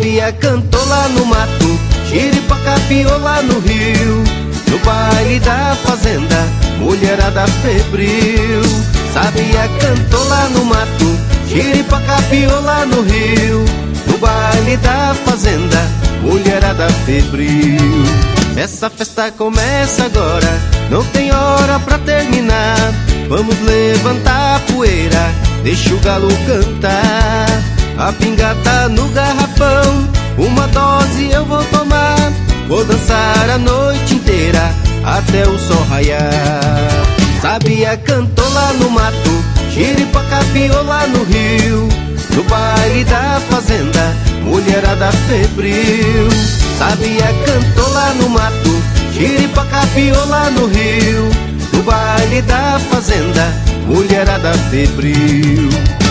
Sabia cantou lá no mato, Chiripaca piou lá no rio. No baile da fazenda, mulherada febril. Sabia cantou lá no mato, Chiripaca piou lá no rio. No baile da fazenda, mulherada febril. Essa festa começa agora, não tem hora pra terminar. Vamos levantar a poeira, deixa o galo cantar a pinga tá no garrafão, uma dose eu vou tomar. Vou dançar a noite inteira até o sol raiar. Sabia cantou lá no mato, xiripaca piou lá no rio. No baile da fazenda, mulherada febril. Sabia cantou lá no mato, xiripaca piou lá no rio. No baile da fazenda, mulherada febril.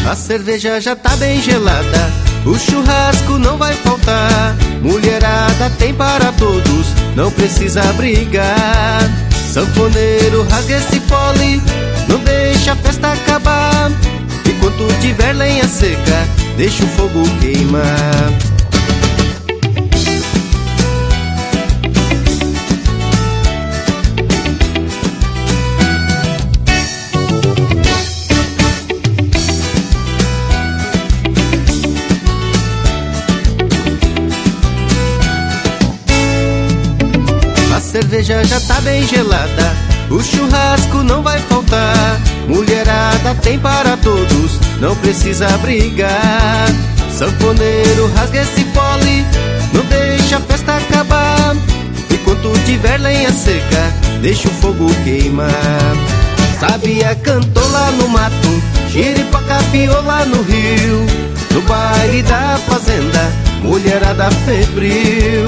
A cerveja já tá bem gelada, o churrasco não vai faltar. Mulherada tem para todos, não precisa brigar. Sanfoneiro, rasga esse fole, não deixa a festa acabar. Enquanto tiver lenha seca, deixa o fogo queimar. Cerveja já tá bem gelada, o churrasco não vai faltar. Mulherada tem para todos, não precisa brigar. Sanfoneiro, rasga esse fole, não deixa a festa acabar. Enquanto tiver lenha seca, deixa o fogo queimar. Sabia cantou lá no mato, xiripaca piou lá no rio. No baile da fazenda, mulherada febril.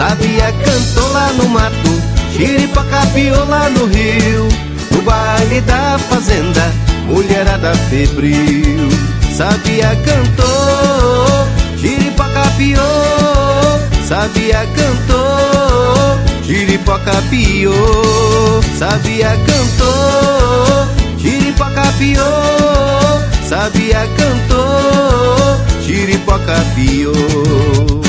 Sabia cantou lá no mato, xiripaca piou lá no rio No baile da fazenda, mulherada febril. Sabia cantou, xiripaca piou Sabia cantou, xiripaca piou Sabia cantou, xiripaca piou Sabia cantou, xiripaca piou